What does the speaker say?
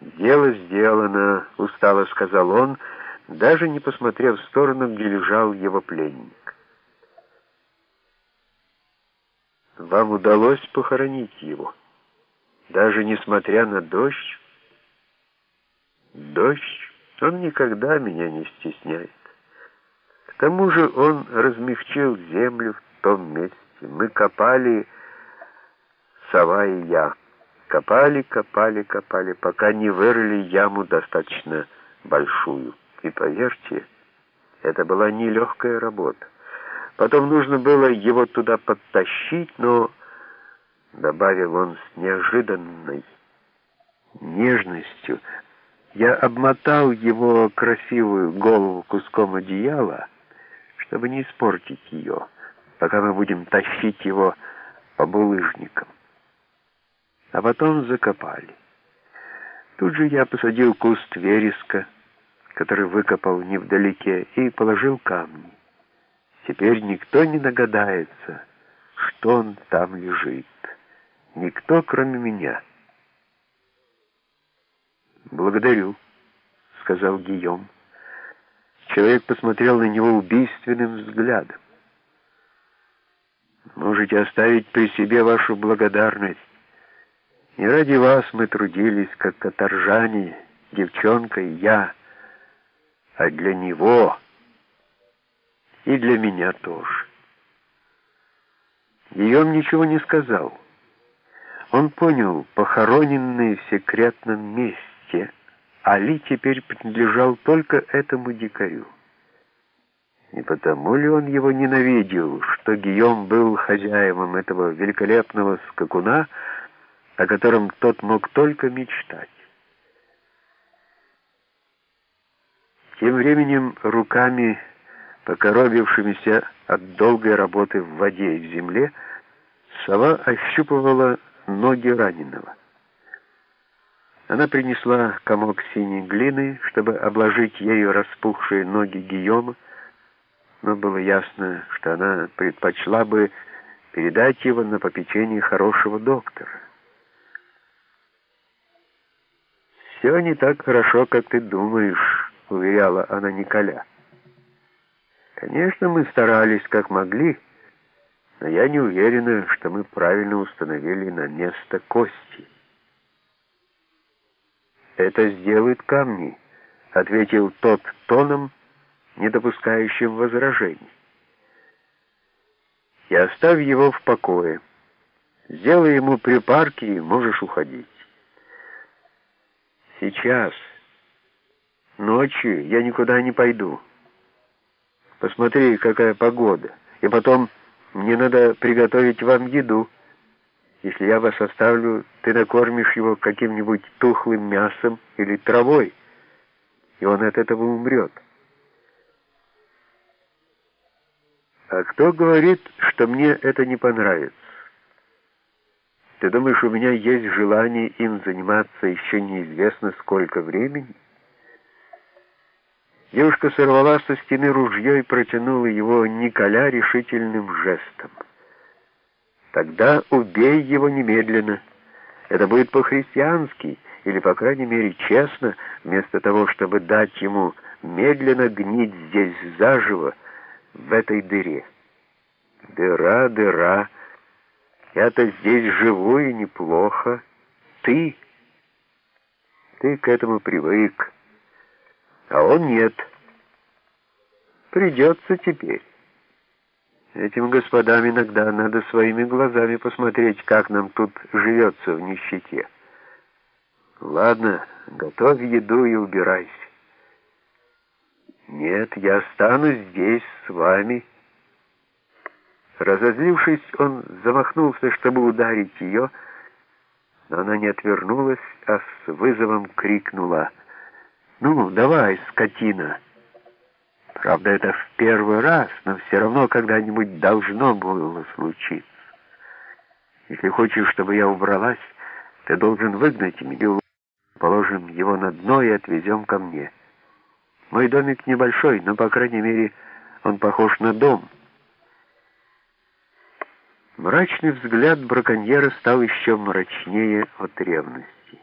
«Дело сделано», — устало сказал он, даже не посмотрев в сторону, где лежал его пленник. «Вам удалось похоронить его, даже несмотря на дождь?» «Дождь, он никогда меня не стесняет. К тому же он размягчил землю в том месте. Мы копали, сова и я». Копали, копали, копали, пока не вырыли яму достаточно большую. И поверьте, это была нелегкая работа. Потом нужно было его туда подтащить, но, добавил он с неожиданной нежностью, я обмотал его красивую голову куском одеяла, чтобы не испортить ее, пока мы будем тащить его по булыжникам а потом закопали. Тут же я посадил куст вереска, который выкопал невдалеке, и положил камни. Теперь никто не догадается, что он там лежит. Никто, кроме меня. «Благодарю», — сказал Гийом. Человек посмотрел на него убийственным взглядом. «Можете оставить при себе вашу благодарность. Не ради вас мы трудились, как каторжане, девчонка и я, а для него и для меня тоже. Гийом ничего не сказал. Он понял, похороненный в секретном месте, Али теперь принадлежал только этому дикарю. Не потому ли он его ненавидел, что Гийом был хозяевом этого великолепного скакуна, о котором тот мог только мечтать. Тем временем руками, покоробившимися от долгой работы в воде и в земле, сова ощупывала ноги раненого. Она принесла комок синей глины, чтобы обложить ею распухшие ноги Гийома, но было ясно, что она предпочла бы передать его на попечение хорошего доктора. «Все не так хорошо, как ты думаешь», — уверяла она Николя. «Конечно, мы старались как могли, но я не уверена, что мы правильно установили на место кости». «Это сделают камни», — ответил тот тоном, не допускающим возражений. «И оставь его в покое. Сделай ему припарки, и можешь уходить». Сейчас. Ночью я никуда не пойду. Посмотри, какая погода. И потом мне надо приготовить вам еду. Если я вас оставлю, ты накормишь его каким-нибудь тухлым мясом или травой, и он от этого умрет. А кто говорит, что мне это не понравится? Ты думаешь, у меня есть желание им заниматься еще неизвестно сколько времени? Девушка сорвала со стены ружье и протянула его Николя решительным жестом. «Тогда убей его немедленно. Это будет по-христиански, или, по крайней мере, честно, вместо того, чтобы дать ему медленно гнить здесь заживо, в этой дыре. Дыра, дыра». Я-то здесь живу и неплохо. Ты... Ты к этому привык, а он нет. Придется теперь. Этим господам иногда надо своими глазами посмотреть, как нам тут живется в нищете. Ладно, готовь еду и убирайся. Нет, я останусь здесь с вами, — Разозлившись, он замахнулся, чтобы ударить ее, но она не отвернулась, а с вызовом крикнула «Ну, давай, скотина!» Правда, это в первый раз, но все равно когда-нибудь должно было случиться. Если хочешь, чтобы я убралась, ты должен выгнать меня. Положим его на дно и отвезем ко мне. Мой домик небольшой, но, по крайней мере, он похож на дом». Мрачный взгляд браконьера стал еще мрачнее от ревности.